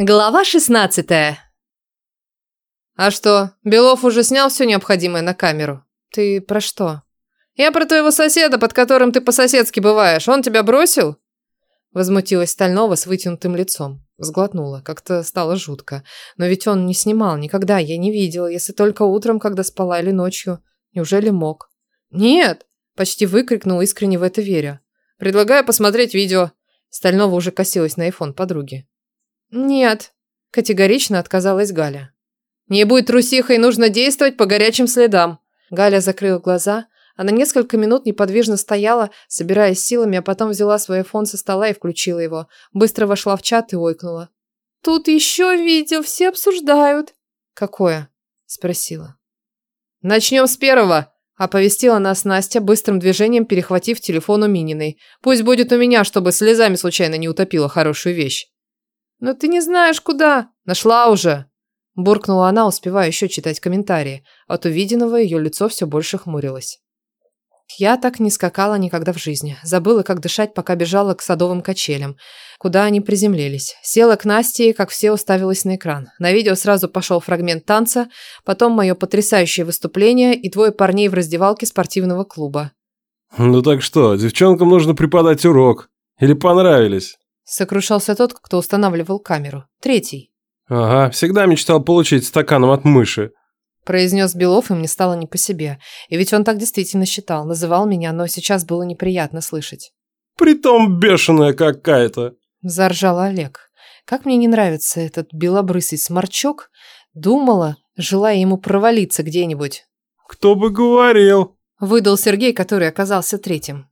Глава 16 А что, Белов уже снял все необходимое на камеру? Ты про что? Я про твоего соседа, под которым ты по-соседски бываешь. Он тебя бросил? Возмутилась Стальнова с вытянутым лицом. Сглотнула, как-то стало жутко. Но ведь он не снимал никогда, я не видела, если только утром, когда спала или ночью. Неужели мог? Нет! Почти выкрикнул, искренне в это веря. Предлагаю посмотреть видео. Стальнова уже косилась на айфон подруги. «Нет», – категорично отказалась Галя. «Не будь трусихой, нужно действовать по горячим следам». Галя закрыла глаза. Она несколько минут неподвижно стояла, собираясь силами, а потом взяла свой айфон со стола и включила его. Быстро вошла в чат и ойкнула. «Тут еще видео, все обсуждают». «Какое?» – спросила. «Начнем с первого», – оповестила нас Настя, быстрым движением перехватив телефон у Мининой. «Пусть будет у меня, чтобы слезами случайно не утопила хорошую вещь». «Но ты не знаешь, куда!» «Нашла уже!» Буркнула она, успевая еще читать комментарии. От увиденного ее лицо все больше хмурилось. Я так не скакала никогда в жизни. Забыла, как дышать, пока бежала к садовым качелям, куда они приземлились. Села к Насте и, как все, уставилась на экран. На видео сразу пошел фрагмент танца, потом мое потрясающее выступление и двое парней в раздевалке спортивного клуба. «Ну так что, девчонкам нужно преподать урок. Или понравились?» Сокрушался тот, кто устанавливал камеру. Третий. «Ага, всегда мечтал получить стаканом от мыши», произнес Белов, и мне стало не по себе. И ведь он так действительно считал, называл меня, но сейчас было неприятно слышать. «Притом бешеная какая-то», заржал Олег. Как мне не нравится этот белобрысый сморчок, думала, желая ему провалиться где-нибудь. «Кто бы говорил», выдал Сергей, который оказался третьим.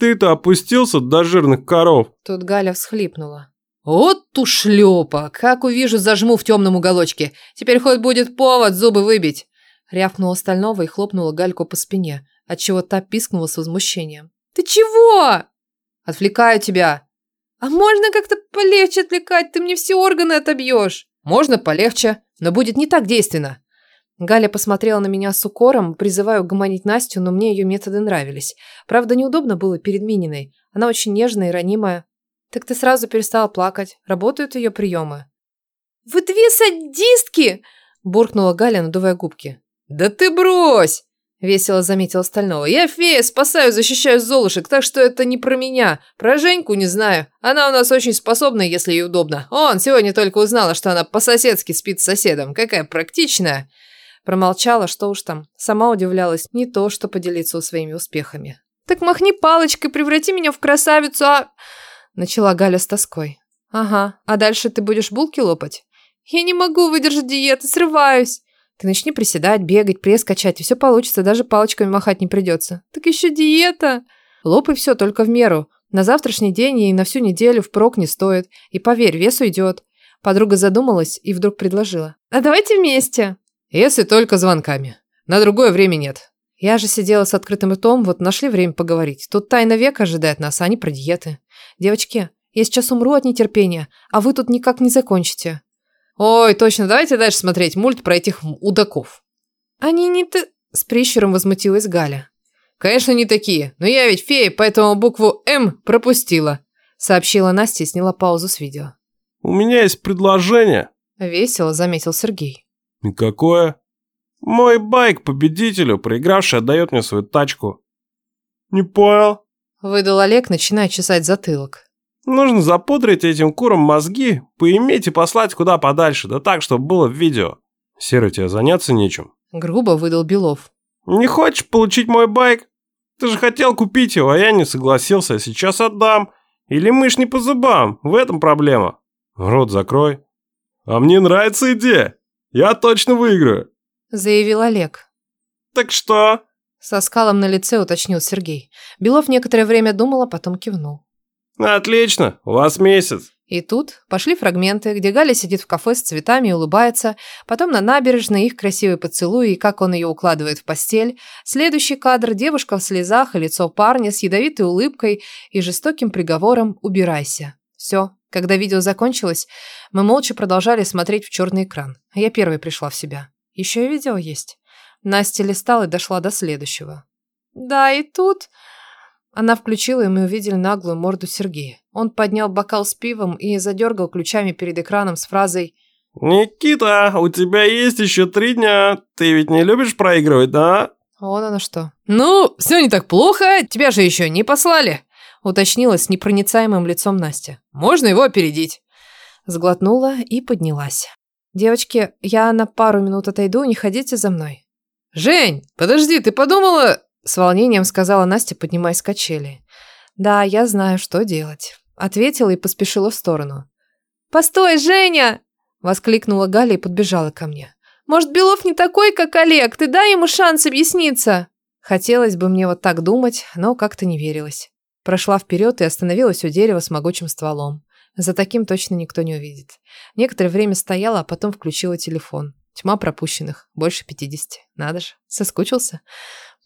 Ты-то опустился до жирных коров. Тут Галя всхлипнула. Вот тушлепа! Как увижу, зажму в темном уголочке. Теперь хоть будет повод зубы выбить. Рявкнула Стального и хлопнула Гальку по спине, отчего та пискнула с возмущением. Ты чего? Отвлекаю тебя. А можно как-то полегче отвлекать? Ты мне все органы отобьешь. Можно полегче, но будет не так действенно. Галя посмотрела на меня с укором, призывая угомонить Настю, но мне ее методы нравились. Правда, неудобно было перед Мининой. Она очень нежная и ранимая. Так ты сразу перестала плакать. Работают ее приемы. «Вы две садистки!» – буркнула Галя, надувая губки. «Да ты брось!» – весело заметила Стального. «Я фея, спасаю, защищаю золушек, так что это не про меня. Про Женьку не знаю. Она у нас очень способная, если ей удобно. Он сегодня только узнала, что она по-соседски спит с соседом. Какая практичная!» Промолчала, что уж там. Сама удивлялась, не то, что поделиться своими успехами. «Так махни палочкой, преврати меня в красавицу, а...» Начала Галя с тоской. «Ага, а дальше ты будешь булки лопать?» «Я не могу выдержать диеты, срываюсь!» «Ты начни приседать, бегать, пресс качать, и все получится, даже палочками махать не придется». «Так еще диета!» «Лопай все, только в меру. На завтрашний день и на всю неделю впрок не стоит. И поверь, вес уйдет». Подруга задумалась и вдруг предложила. «А давайте вместе!» Если только звонками. На другое время нет. Я же сидела с открытым ртом, вот нашли время поговорить. Тут тайна века ожидает нас, а они про диеты. Девочки, я сейчас умру от нетерпения, а вы тут никак не закончите. Ой, точно, давайте дальше смотреть мульт про этих удаков. Они не ты... С прищуром возмутилась Галя. Конечно, не такие, но я ведь фея, поэтому букву «М» пропустила, сообщила Настя и сняла паузу с видео. У меня есть предложение. Весело заметил Сергей. «Какое?» «Мой байк победителю, проигравший, отдает мне свою тачку». «Не понял?» Выдал Олег, начиная чесать затылок. «Нужно запудрить этим курам мозги, поиметь и послать куда подальше, да так, чтобы было в видео. Серый, тебе заняться нечем». Грубо выдал Белов. «Не хочешь получить мой байк? Ты же хотел купить его, а я не согласился, сейчас отдам. Или мышь не по зубам, в этом проблема. Рот закрой». «А мне нравится идея!» Я точно выиграю!» Заявил Олег. «Так что?» Со скалом на лице уточнил Сергей. Белов некоторое время думал, а потом кивнул. «Отлично, у вас месяц». И тут пошли фрагменты, где Галя сидит в кафе с цветами и улыбается, потом на набережной их красивый поцелуй и как он ее укладывает в постель. Следующий кадр – девушка в слезах и лицо парня с ядовитой улыбкой и жестоким приговором «убирайся». Все, когда видео закончилось, мы молча продолжали смотреть в черный экран. Я первой пришла в себя. Еще и видео есть. Настя листала и дошла до следующего. Да, и тут... Она включила, и мы увидели наглую морду Сергея. Он поднял бокал с пивом и задергал ключами перед экраном с фразой «Никита, у тебя есть еще три дня. Ты ведь не любишь проигрывать, да?» «Вот оно что». «Ну, все не так плохо. Тебя же еще не послали», – уточнила с непроницаемым лицом Настя. «Можно его опередить». Сглотнула и поднялась. «Девочки, я на пару минут отойду, не ходите за мной». «Жень, подожди, ты подумала...» С волнением сказала Настя, поднимаясь с качели. «Да, я знаю, что делать», — ответила и поспешила в сторону. «Постой, Женя!» — воскликнула Галя и подбежала ко мне. «Может, Белов не такой, как Олег? Ты дай ему шанс объясниться!» Хотелось бы мне вот так думать, но как-то не верилось. Прошла вперед и остановилась у дерева с могучим стволом. За таким точно никто не увидит. Некоторое время стояла, а потом включила телефон. Тьма пропущенных. Больше 50. Надо же. Соскучился?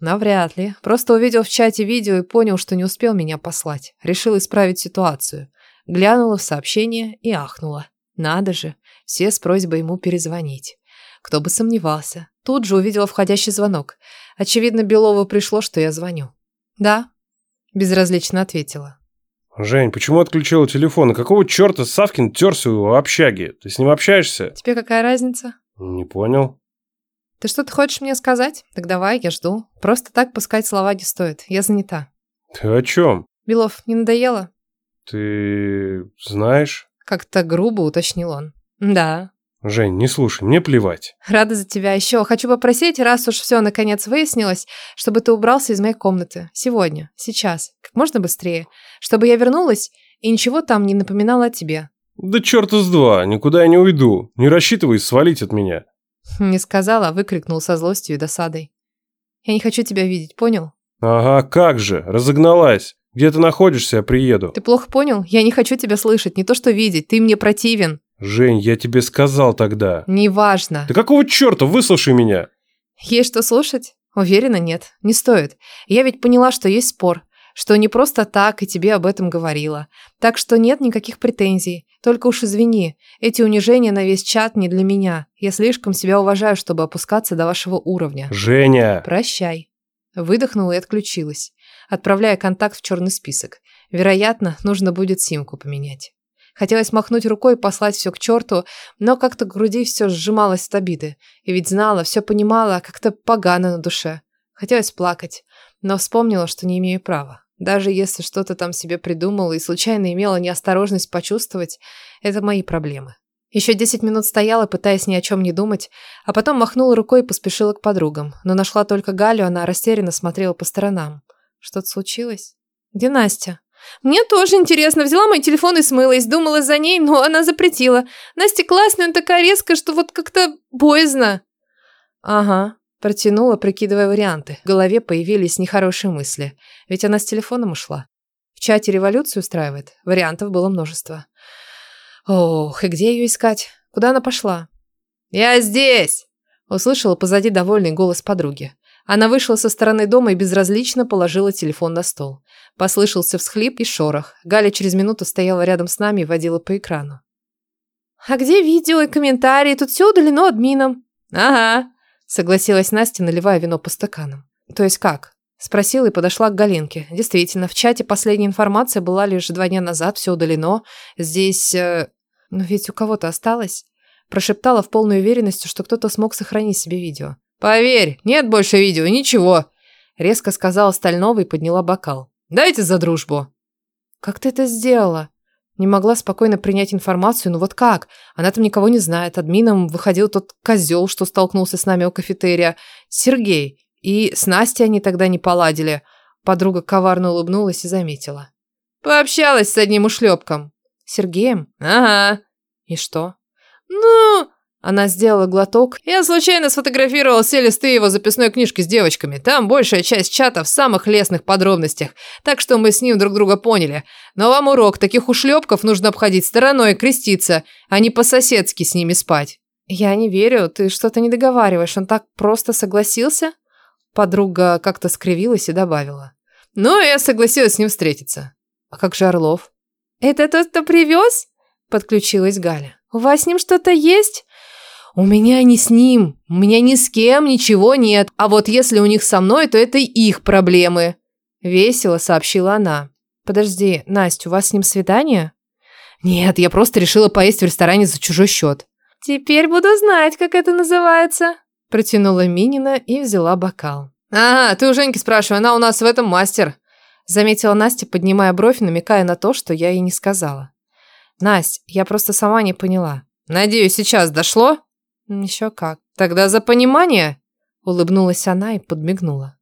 Навряд ли. Просто увидел в чате видео и понял, что не успел меня послать. Решил исправить ситуацию. Глянула в сообщение и ахнула. Надо же. Все с просьбой ему перезвонить. Кто бы сомневался. Тут же увидела входящий звонок. Очевидно, Белову пришло, что я звоню. «Да», – безразлично ответила. «Жень, почему отключила телефон? И какого черта Савкин терся в общаге? Ты с ним общаешься?» «Тебе какая разница?» «Не понял». «Ты что-то хочешь мне сказать? Так давай, я жду. Просто так пускать слова не стоит. Я занята». «Ты о чем?» «Белов, не надоело?» «Ты знаешь?» Как-то грубо уточнил он. «Да». «Жень, не слушай, мне плевать». «Рада за тебя. Еще хочу попросить, раз уж все наконец выяснилось, чтобы ты убрался из моей комнаты. Сегодня, сейчас, как можно быстрее. Чтобы я вернулась и ничего там не напоминало о тебе». «Да черта с два, никуда я не уйду. Не рассчитывай свалить от меня». Не сказала, а выкрикнул со злостью и досадой. «Я не хочу тебя видеть, понял?» «Ага, как же, разогналась. Где ты находишься, я приеду». «Ты плохо понял? Я не хочу тебя слышать, не то что видеть, ты мне противен». «Жень, я тебе сказал тогда». «Неважно». «Да какого черта, выслушай меня». «Есть что слушать?» «Уверена, нет, не стоит. Я ведь поняла, что есть спор, что не просто так и тебе об этом говорила. Так что нет никаких претензий. Только уж извини, эти унижения на весь чат не для меня. Я слишком себя уважаю, чтобы опускаться до вашего уровня». «Женя!» «Прощай». Выдохнула и отключилась, отправляя контакт в черный список. Вероятно, нужно будет симку поменять. Хотелось махнуть рукой и послать все к черту, но как-то к груди все сжималось от обиды. И ведь знала, все понимала, как-то погано на душе. Хотелось плакать, но вспомнила, что не имею права. Даже если что-то там себе придумала и случайно имела неосторожность почувствовать, это мои проблемы. Еще десять минут стояла, пытаясь ни о чем не думать, а потом махнула рукой и поспешила к подругам. Но нашла только Галю, она растерянно смотрела по сторонам. Что-то случилось? Где Настя? Мне тоже интересно. Взяла мой телефон и смылась. Думала за ней, но она запретила. Настя классная, она такая резкая, что вот как-то боязно. Ага, протянула, прикидывая варианты. В голове появились нехорошие мысли. Ведь она с телефоном ушла. В чате революцию устраивает. Вариантов было множество. Ох, и где ее искать? Куда она пошла? «Я здесь!» Услышала позади довольный голос подруги. Она вышла со стороны дома и безразлично положила телефон на стол. Послышался всхлип и шорох. Галя через минуту стояла рядом с нами и водила по экрану. «А где видео и комментарии? Тут все удалено админом». «Ага», — согласилась Настя, наливая вино по стаканам. «То есть как?» Спросила и подошла к Галинке. Действительно, в чате последняя информация была лишь два дня назад, все удалено. Здесь... Э... Но ведь у кого-то осталось. Прошептала в полной уверенности, что кто-то смог сохранить себе видео. «Поверь, нет больше видео, ничего!» Резко сказала Стальнова и подняла бокал. Дайте за дружбу!» «Как ты это сделала?» Не могла спокойно принять информацию, ну вот как? Она там никого не знает. Админом выходил тот козел, что столкнулся с нами у кафетерия. Сергей. И с Настей они тогда не поладили. Подруга коварно улыбнулась и заметила. Пообщалась с одним ушлепком. Сергеем? Ага. И что? Ну, она сделала глоток. Я случайно сфотографировал все листы его записной книжки с девочками. Там большая часть чата в самых лестных подробностях. Так что мы с ним друг друга поняли. Но вам урок. Таких ушлепков нужно обходить стороной и креститься, а не по-соседски с ними спать. Я не верю. Ты что-то не договариваешь. Он так просто согласился? Подруга как-то скривилась и добавила. Ну, я согласилась с ним встретиться. А как же Орлов? Это тот, кто привез? Подключилась Галя. У вас с ним что-то есть? «У меня не с ним, у меня ни с кем ничего нет, а вот если у них со мной, то это их проблемы», – весело сообщила она. Подожди, Настя, у вас с ним свидание? Нет, я просто решила поесть в ресторане за чужой счет. Теперь буду знать, как это называется. Протянула Минина и взяла бокал. Ага, ты у Женьки спрашивай, она у нас в этом мастер. Заметила Настя, поднимая бровь, намекая на то, что я ей не сказала. Настя, я просто сама не поняла. Надеюсь, сейчас дошло? Еще как. Тогда за понимание. Улыбнулась она и подмигнула.